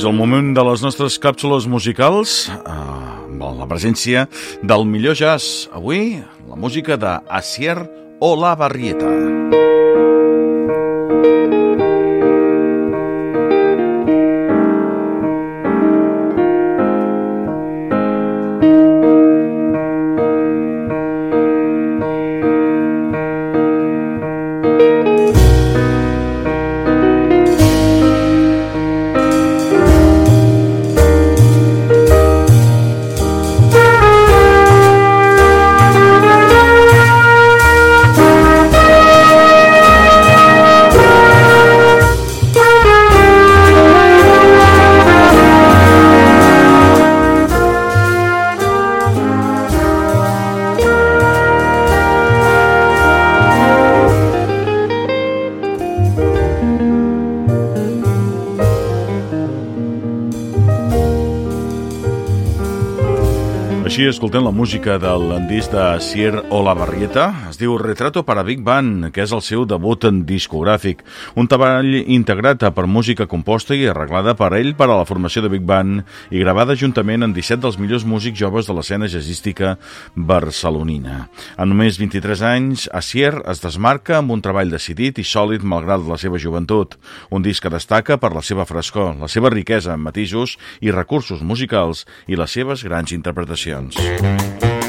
És el moment de les nostres càpsules musicals eh, amb la presència del millor jazz. Avui, la música de Asier Olavarrieta. Barrieta. Així escoltem la música del de Sier Olavarrieta. Es diu Retrato para Big Band, que és el seu debut en discogràfic. Un treball integrat per música composta i arreglada per ell per a la formació de Big Band i gravada juntament en 17 dels millors músics joves de l'escena jazzística barcelonina. En només 23 anys, Asier es desmarca amb un treball decidit i sòlid malgrat la seva joventut. Un disc que destaca per la seva frescor, la seva riquesa en matisos i recursos musicals i les seves grans interpretacions dance.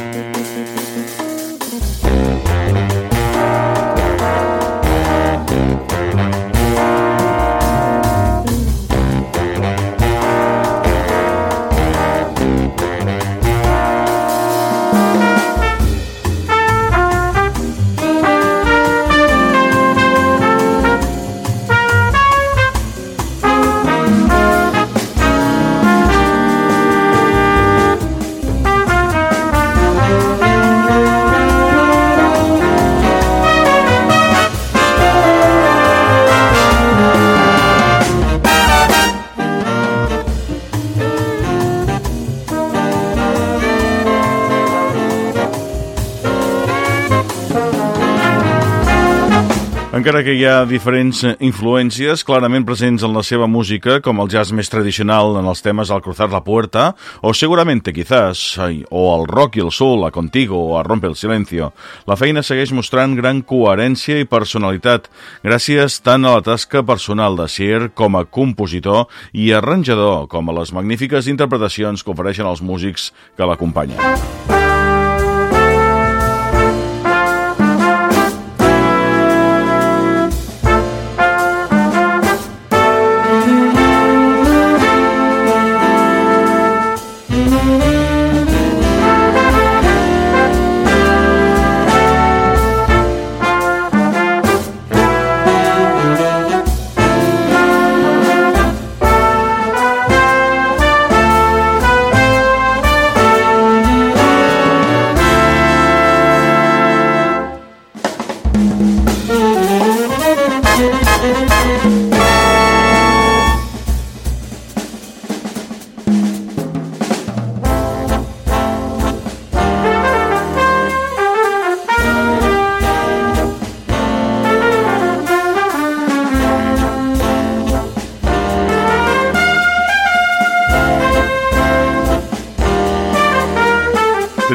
Encara que hi ha diferents influències clarament presents en la seva música, com el jazz més tradicional en els temes Al cruzar la puerta, o seguramente quizás, o el rock i el soul, a Contigo o a Rompe el silencio, la feina segueix mostrant gran coherència i personalitat, gràcies tant a la tasca personal de Sier com a compositor i arranjador, com a les magnífiques interpretacions que ofereixen els músics que l'acompanyen.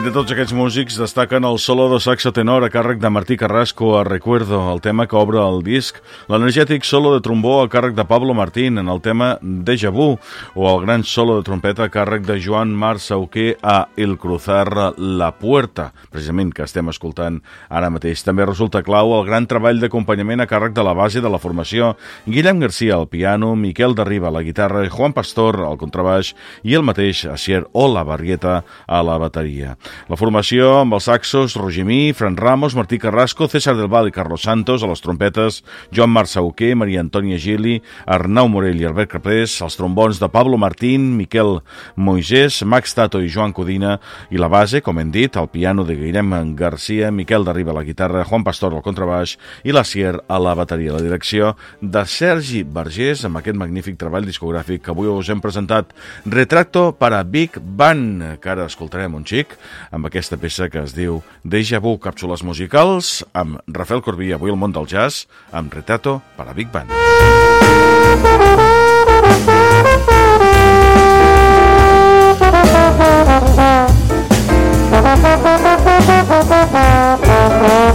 De tots aquests músics destaquen el solo de saxo tenor a càrrec de Martí Carrasco a Recuerdo, el tema que obre el disc, l'energètic solo de trombó a càrrec de Pablo Martín en el tema Deja Vu, o el gran solo de trompeta a càrrec de Joan Mar Sauquer a El Cruzar la Puerta, precisament que estem escoltant ara mateix. També resulta clau el gran treball d'acompanyament a càrrec de la base de la formació, Guillem Garcia al piano, Miquel Darriba a la guitarra, Juan Pastor al contrabaix i el mateix Asier Olavarrieta a la bateria. La formació amb els saxos Roger Fran Ramos, Martí Carrasco, César del Val i Carlos Santos, a les trompetes Joan Marçauquer, Maria Antònia Gili, Arnau Morell i Albert Caprés, els trombons de Pablo Martín, Miquel Moisés, Max Tato i Joan Codina, i la base, com hem dit, el piano de Guillem Garcia, Miquel Darriba a la guitarra, Juan Pastor al contrabaix i la Sier a la bateria. La direcció de Sergi Vergés amb aquest magnífic treball discogràfic que avui us hem presentat Retracto para Big Band, que ara escoltarem un xic amb aquesta peça que es diu Deja Vu Càpsules Musicals amb Rafael Corbí, avui al món del jazz, amb Retato per a Big Band. Thank you.